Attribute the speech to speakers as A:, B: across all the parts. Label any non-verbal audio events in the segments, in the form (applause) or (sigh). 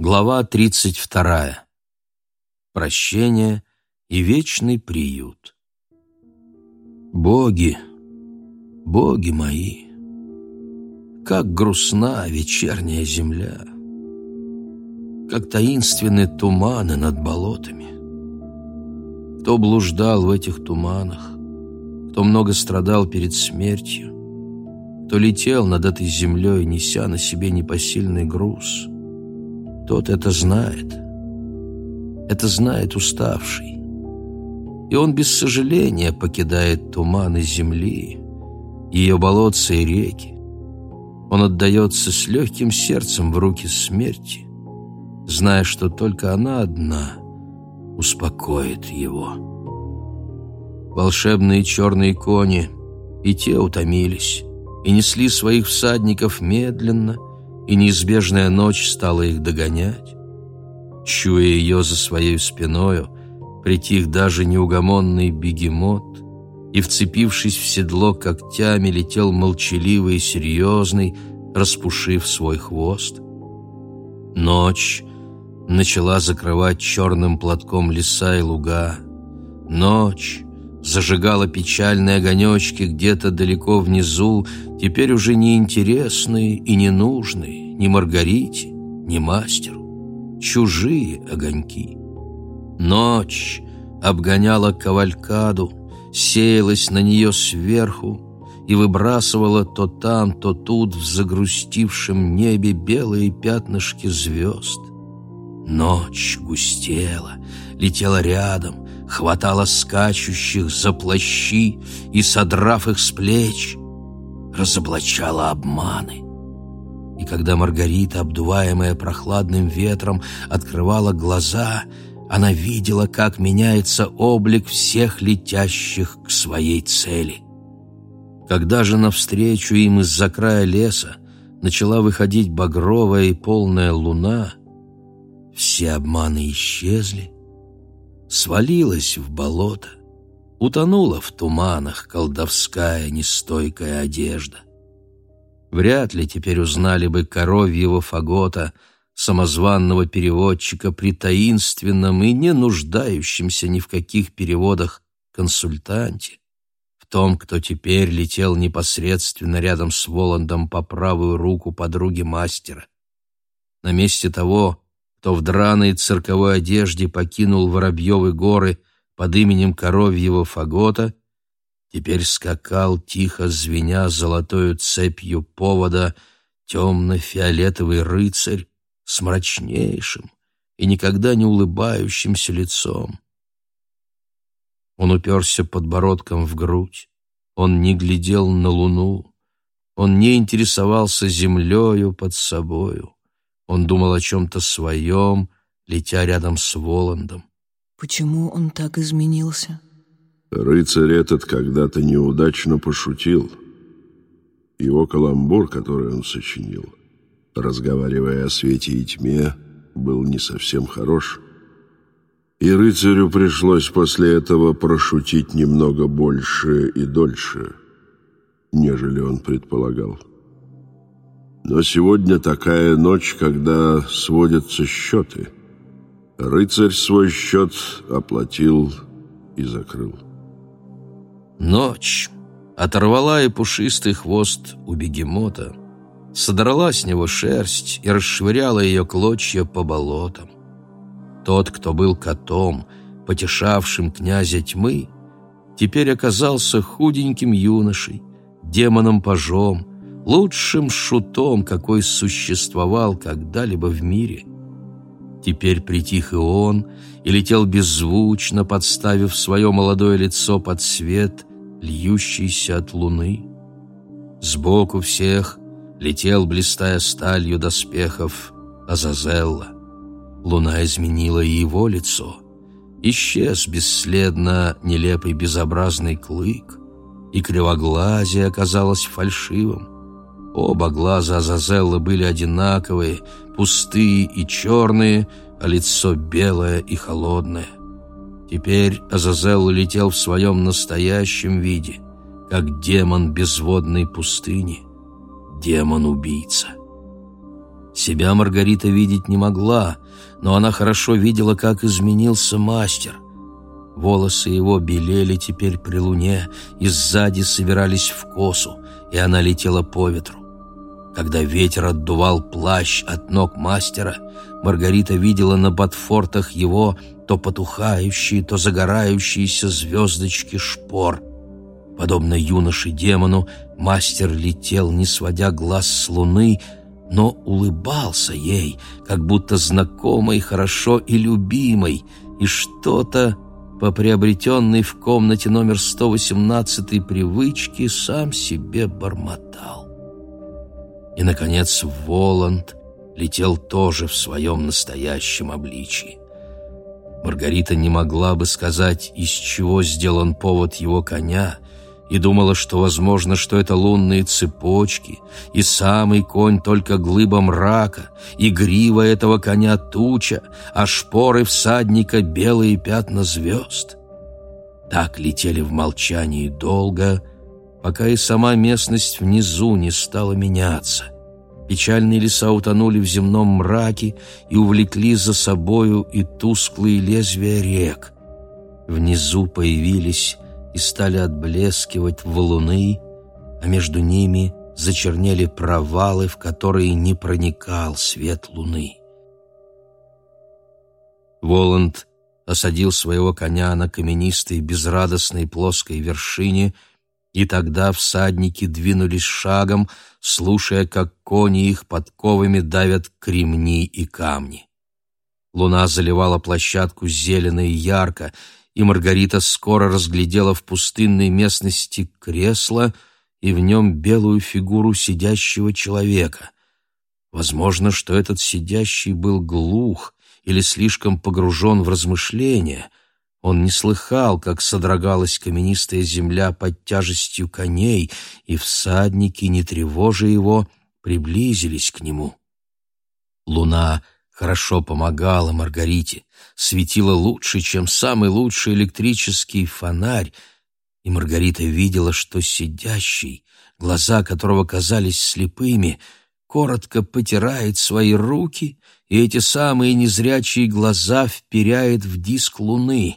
A: Глава 32. Прощение и вечный приют. Боги, боги мои, как грустна вечерняя земля, как таинственны туманы над болотами. Кто блуждал в этих туманах, кто много страдал перед смертью, кто летел над этой землей, неся на себе непосильный груз — тот это знает. Это знает уставший. И он без сожаления покидает туманы земли, ее болотца и реки. Он отдается с легким сердцем в руки смерти, зная, что только она одна успокоит его. Волшебные черные кони и те утомились, и несли своих всадников медленно — и неизбежная ночь стала их догонять. Чуя ее за своей спиною, притих даже неугомонный бегемот, и, вцепившись в седло когтями, летел молчаливый и серьезный, распушив свой хвост. Ночь начала закрывать черным платком леса и луга. Ночь зажигала печальные огонечки где-то далеко внизу, теперь уже неинтересные и ненужные ни Маргарите, ни мастеру. Чужие огоньки. Ночь обгоняла кавалькаду, сеялась на нее сверху и выбрасывала то там, то тут в загрустившем небе белые пятнышки звезд. Ночь густела, летела рядом, хватала скачущих за плащи и, содрав их с плеч, разоблачала обманы. И когда Маргарита, обдуваемая прохладным ветром, открывала глаза, она видела, как меняется облик всех летящих к своей цели. Когда же навстречу им из-за края леса начала выходить багровая и полная луна, все обманы исчезли, свалилась в болото, утонула в туманах колдовская нестойкая одежда. Вряд ли теперь узнали бы коровьего фагота, самозванного переводчика при таинственном и не нуждающемся ни в каких переводах консультанте, в том, кто теперь летел непосредственно рядом с Воландом по правую руку подруги мастера. На месте того, кто в драной цирковой одежде покинул Воробьевы горы под именем Коровьего Фагота, теперь скакал, тихо звеня золотою цепью повода, темно-фиолетовый рыцарь с мрачнейшим и никогда не улыбающимся лицом. Он уперся подбородком в грудь, он не глядел на луну, он не интересовался землею под собою. Он думал о чем-то своем, летя рядом с Воландом.
B: Почему он так изменился?
C: Рыцарь этот когда-то неудачно пошутил. Его каламбур, который он сочинил, разговаривая о свете и тьме, был не совсем хорош. И рыцарю пришлось после этого прошутить немного больше и дольше, нежели он предполагал. Но сегодня такая ночь, когда сводятся счеты. Рыцарь свой счет оплатил и закрыл.
A: Ночь оторвала и пушистый хвост у бегемота, содрала с него шерсть и расшвыряла ее клочья по болотам. Тот, кто был котом, потешавшим князя тьмы, теперь оказался худеньким юношей, демоном-пажом, лучшим шутом, какой существовал когда-либо в мире. Теперь притих и он, и летел беззвучно, подставив свое молодое лицо под свет, льющийся от луны. Сбоку всех летел, блистая сталью доспехов, Азазелла. Луна изменила и его лицо. Исчез бесследно нелепый безобразный клык, и кривоглазие оказалось фальшивым. Оба глаза Азазелла были одинаковые, пустые и черные, а лицо белое и холодное. Теперь Азазелл летел в своем настоящем виде, как демон безводной пустыни, демон-убийца. Себя Маргарита видеть не могла, но она хорошо видела, как изменился мастер. Волосы его белели теперь при луне и сзади собирались в косу, и она летела по ветру. Когда ветер отдувал плащ от ног мастера, Маргарита видела на ботфортах его то потухающие, то загорающиеся звездочки шпор. Подобно юноше-демону, мастер летел, не сводя глаз с луны, но улыбался ей, как будто знакомой, хорошо и любимой, и что-то по приобретенной в комнате номер 118 привычке сам себе бормотал. И, наконец, Воланд летел тоже в своем настоящем обличии. Маргарита не могла бы сказать, из чего сделан повод его коня, и думала, что возможно, что это лунные цепочки, и самый конь только глыба мрака, и грива этого коня туча, а шпоры всадника белые пятна звезд. Так летели в молчании долго, пока и сама местность внизу не стала меняться. Печальные леса утонули в земном мраке и увлекли за собою и тусклые лезвия рек. Внизу появились и стали отблескивать валуны, а между ними зачернели провалы, в которые не проникал свет луны. Воланд осадил своего коня на каменистой безрадостной плоской вершине — и тогда всадники двинулись шагом, слушая, как кони их подковами давят кремни и камни. Луна заливала площадку зелено и ярко, и Маргарита скоро разглядела в пустынной местности кресло и в нем белую фигуру сидящего человека. Возможно, что этот сидящий был глух или слишком погружен в размышления — он не слыхал, как содрогалась каменистая земля под тяжестью коней, и всадники, не тревожа его, приблизились к нему. Луна хорошо помогала Маргарите, светила лучше, чем самый лучший электрический фонарь, и Маргарита видела, что сидящий, глаза которого казались слепыми, коротко потирает свои руки и эти самые незрячие глаза вперяет в диск луны.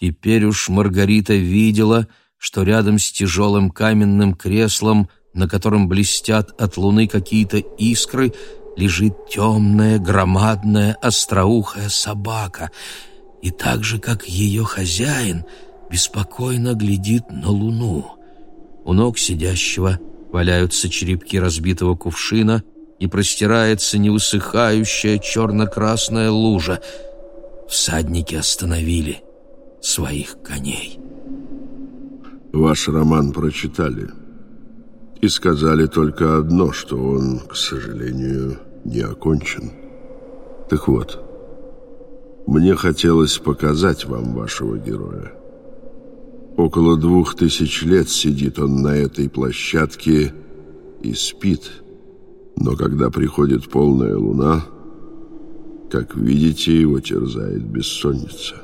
A: Теперь уж Маргарита видела, что рядом с тяжелым каменным креслом, на котором блестят от луны какие-то искры, лежит темная, громадная, остроухая собака, и так же, как ее хозяин, беспокойно глядит на луну. У ног сидящего валяются черепки разбитого кувшина — и простирается неусыхающая черно-красная лужа. Всадники остановили своих коней.
C: Ваш роман прочитали и сказали только одно, что он, к сожалению, не окончен. Так вот, мне хотелось показать вам вашего героя. Около двух тысяч лет сидит он на этой площадке и спит – но когда приходит полная луна, как видите, его терзает бессонница.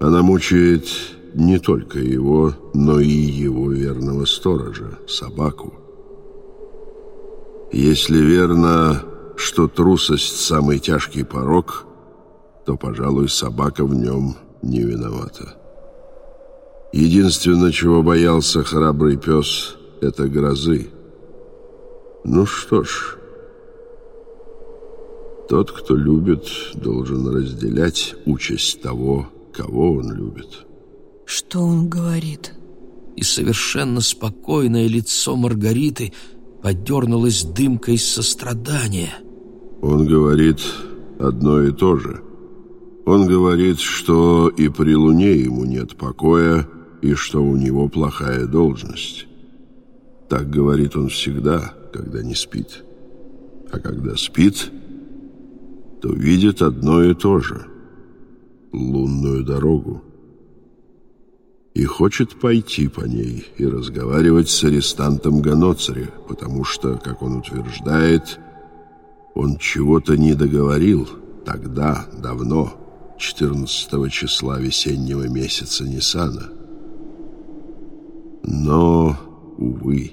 C: Она мучает не только его, но и его верного сторожа, собаку. Если верно, что трусость – самый тяжкий порог, то, пожалуй, собака в нем не виновата. Единственное, чего боялся храбрый пес – это грозы – ну что ж, тот, кто любит, должен разделять участь того, кого он любит.
B: Что он говорит?
A: И совершенно спокойное лицо Маргариты подернулось дымкой сострадания.
C: Он говорит одно и то же. Он говорит, что и при луне ему нет покоя, и что у него плохая должность. Так говорит он всегда, когда не спит. А когда спит, то видит одно и то же — лунную дорогу. И хочет пойти по ней и разговаривать с арестантом Ганоцаре, потому что, как он утверждает, он чего-то не договорил тогда, давно, 14 числа весеннего месяца Нисана. Но, увы,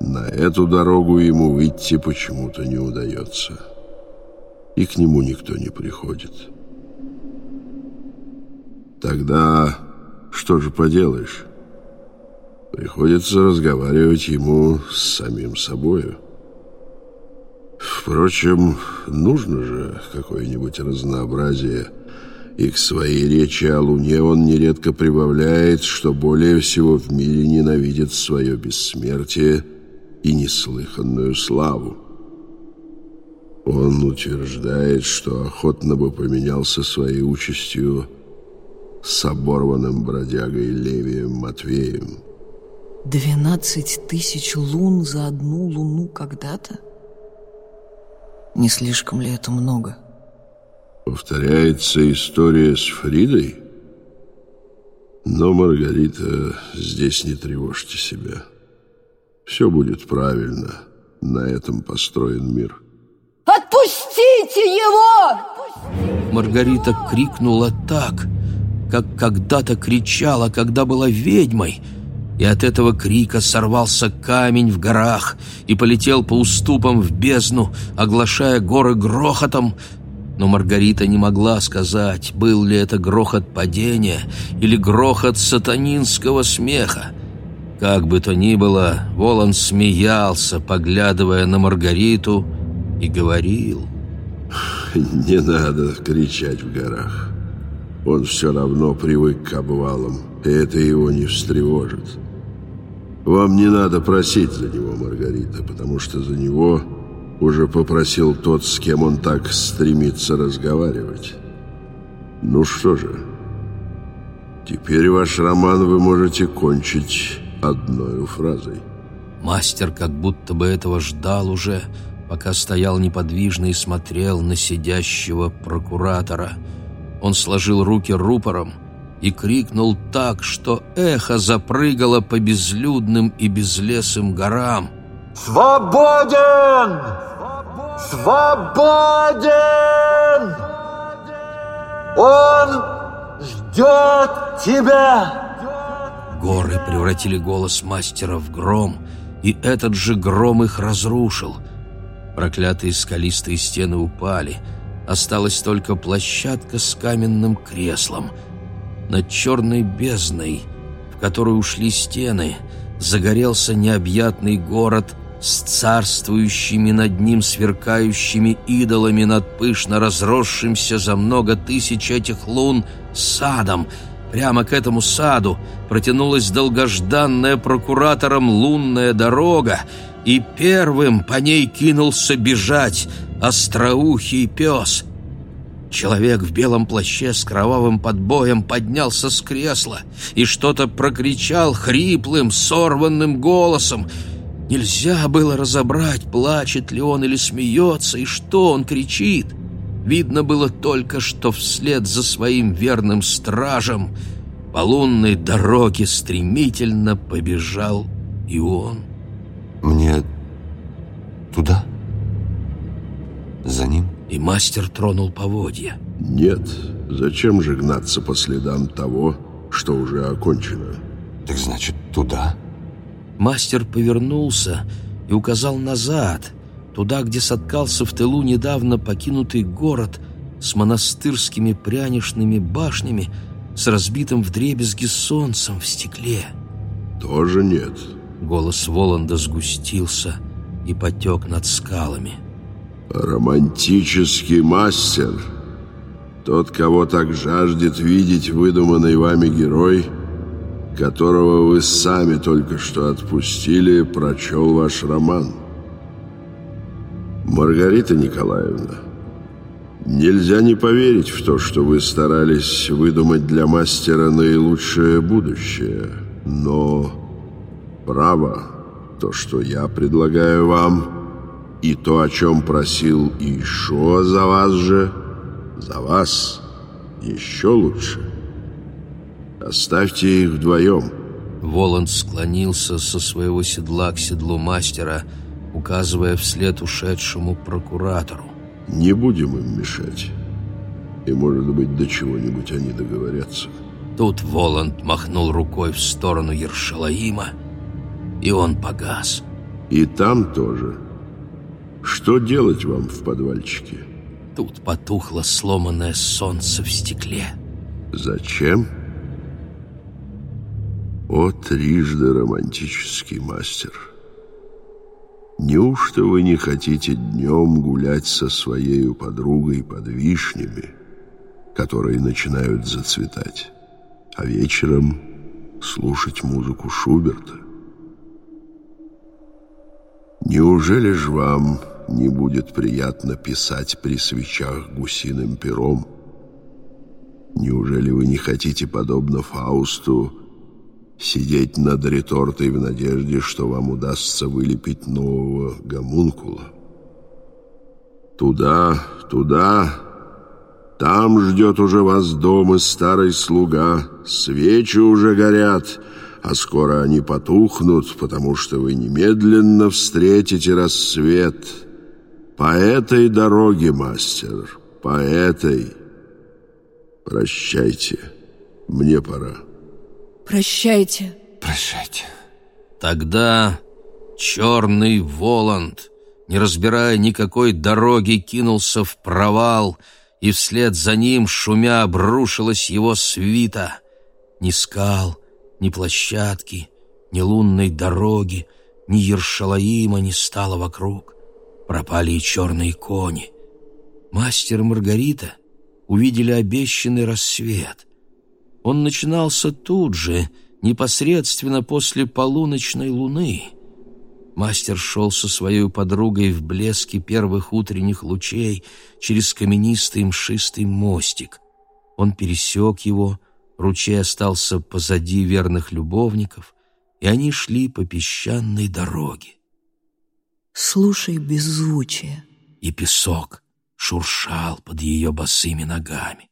C: На эту дорогу ему выйти почему-то не удается. И к нему никто не приходит. Тогда что же поделаешь? Приходится разговаривать ему с самим собою. Впрочем, нужно же какое-нибудь разнообразие. И к своей речи о Луне он нередко прибавляет, что более всего в мире ненавидит свое бессмертие и неслыханную славу. Он утверждает, что охотно бы поменялся своей участью с оборванным бродягой Левием Матвеем.
B: Двенадцать тысяч лун за одну луну когда-то? Не слишком ли это много?
C: Повторяется история с Фридой? Но, Маргарита, здесь не тревожьте себя. Все будет правильно. На этом построен мир.
D: Отпустите его!
A: Маргарита крикнула так, как когда-то кричала, когда была ведьмой, и от этого крика сорвался камень в горах и полетел по уступам в бездну, оглашая горы грохотом, но Маргарита не могла сказать, был ли это грохот падения или грохот сатанинского смеха. Как бы то ни было, Волан смеялся, поглядывая на Маргариту, и говорил. (laughs)
C: «Не надо кричать в горах. Он все равно привык к обвалам, и это его не встревожит. Вам не надо просить за него, Маргарита, потому что за него уже попросил тот, с кем он так стремится разговаривать. Ну что же, теперь ваш роман вы можете кончить одной фразой.
A: Мастер как будто бы этого ждал уже, пока стоял неподвижно и смотрел на сидящего прокуратора – он сложил руки рупором и крикнул так, что эхо запрыгало по безлюдным и безлесым горам.
E: «Свободен! Свободен! Он ждет тебя!»
A: Горы превратили голос мастера в гром, и этот же гром их разрушил. Проклятые скалистые стены упали — Осталась только площадка с каменным креслом. Над черной бездной, в которую ушли стены, загорелся необъятный город с царствующими над ним сверкающими идолами над пышно разросшимся за много тысяч этих лун садом. Прямо к этому саду протянулась долгожданная прокуратором лунная дорога, и первым по ней кинулся бежать остроухий пес. Человек в белом плаще с кровавым подбоем поднялся с кресла и что-то прокричал хриплым, сорванным голосом. Нельзя было разобрать, плачет ли он или смеется, и что он кричит. Видно было только, что вслед за своим верным стражем по лунной дороге стремительно побежал и он.
F: «Мне туда?» за ним?
A: И мастер тронул поводья.
C: Нет, зачем же гнаться по следам того, что уже окончено?
F: Так значит, туда?
A: Мастер повернулся и указал назад, туда, где соткался в тылу недавно покинутый город с монастырскими прянишными башнями, с разбитым вдребезги солнцем в стекле.
C: Тоже нет.
A: Голос Воланда сгустился и потек над скалами.
C: — Романтический мастер, тот, кого так жаждет видеть выдуманный вами герой, которого вы сами только что отпустили, прочел ваш роман. Маргарита Николаевна, нельзя не поверить в то, что вы старались выдумать для мастера наилучшее будущее, но право, то, что я предлагаю вам – и то, о чем просил Ишо за вас же, за вас еще лучше. Оставьте их вдвоем.
A: Воланд склонился со своего седла к седлу мастера, указывая вслед ушедшему прокуратору.
C: Не будем им мешать. И, может быть, до чего-нибудь они договорятся.
A: Тут Воланд махнул рукой в сторону Ершалаима, и он погас.
C: И там тоже. Что делать вам в подвальчике?
A: Тут потухло сломанное солнце в стекле.
C: Зачем? О, трижды романтический мастер. Неужто вы не хотите днем гулять со своей подругой под вишнями, которые начинают зацветать, а вечером слушать музыку Шуберта? Неужели ж вам не будет приятно писать при свечах гусиным пером? Неужели вы не хотите, подобно Фаусту, сидеть над ретортой в надежде, что вам удастся вылепить нового гомункула? Туда, туда, там ждет уже вас дом и старый слуга, свечи уже горят, а скоро они потухнут, потому что вы немедленно встретите рассвет. По этой дороге, мастер, по этой. Прощайте, мне пора.
B: Прощайте.
F: Прощайте.
A: Тогда черный Воланд, не разбирая никакой дороги, кинулся в провал, и вслед за ним, шумя, обрушилась его свита. Ни скал, ни площадки, ни лунной дороги, ни Ершалаима не стало вокруг. Пропали и черные кони. Мастер Маргарита увидели обещанный рассвет. Он начинался тут же, непосредственно после полуночной луны. Мастер шел со своей подругой в блеске первых утренних лучей через каменистый мшистый мостик. Он пересек его, Ручей остался позади верных любовников, и они шли по песчаной дороге.
B: Слушай беззвучие.
A: И песок шуршал под ее босыми ногами.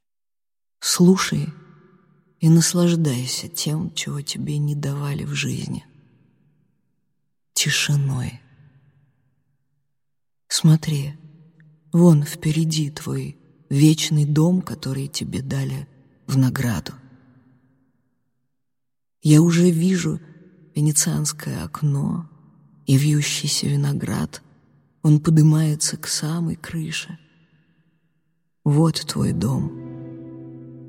B: Слушай и наслаждайся тем, чего тебе не давали в жизни. Тишиной. Смотри, вон впереди твой вечный дом, который тебе дали в награду. Я уже вижу венецианское окно и вьющийся виноград. Он поднимается к самой крыше. Вот твой дом.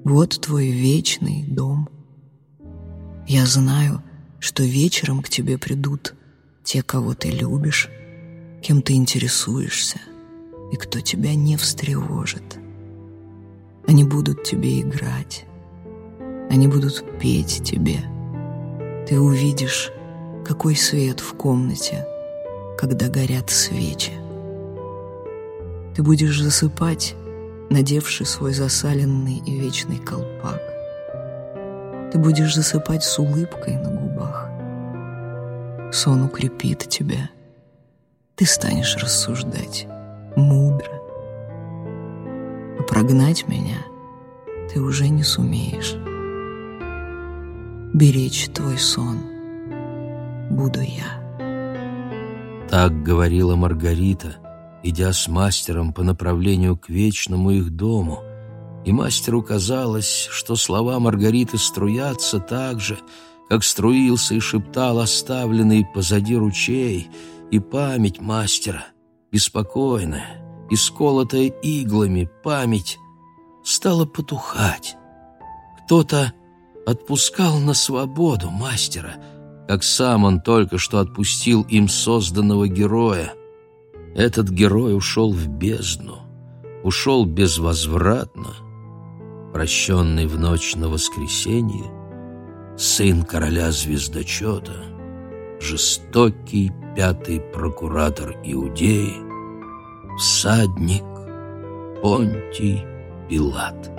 B: Вот твой вечный дом. Я знаю, что вечером к тебе придут те, кого ты любишь, кем ты интересуешься и кто тебя не встревожит. Они будут тебе играть. Они будут петь тебе — ты увидишь, какой свет в комнате, когда горят свечи. Ты будешь засыпать, надевший свой засаленный и вечный колпак. Ты будешь засыпать с улыбкой на губах. Сон укрепит тебя. Ты станешь рассуждать мудро. А прогнать меня ты уже не сумеешь беречь твой сон буду я.
A: Так говорила Маргарита, идя с мастером по направлению к вечному их дому, и мастеру казалось, что слова Маргариты струятся так же, как струился и шептал оставленный позади ручей, и память мастера, беспокойная, исколотая иглами память, стала потухать. Кто-то отпускал на свободу мастера, как сам он только что отпустил им созданного героя. Этот герой ушел в бездну, ушел безвозвратно, прощенный в ночь на воскресенье, сын короля звездочета, жестокий пятый прокуратор Иудеи, всадник Понтий Пилат.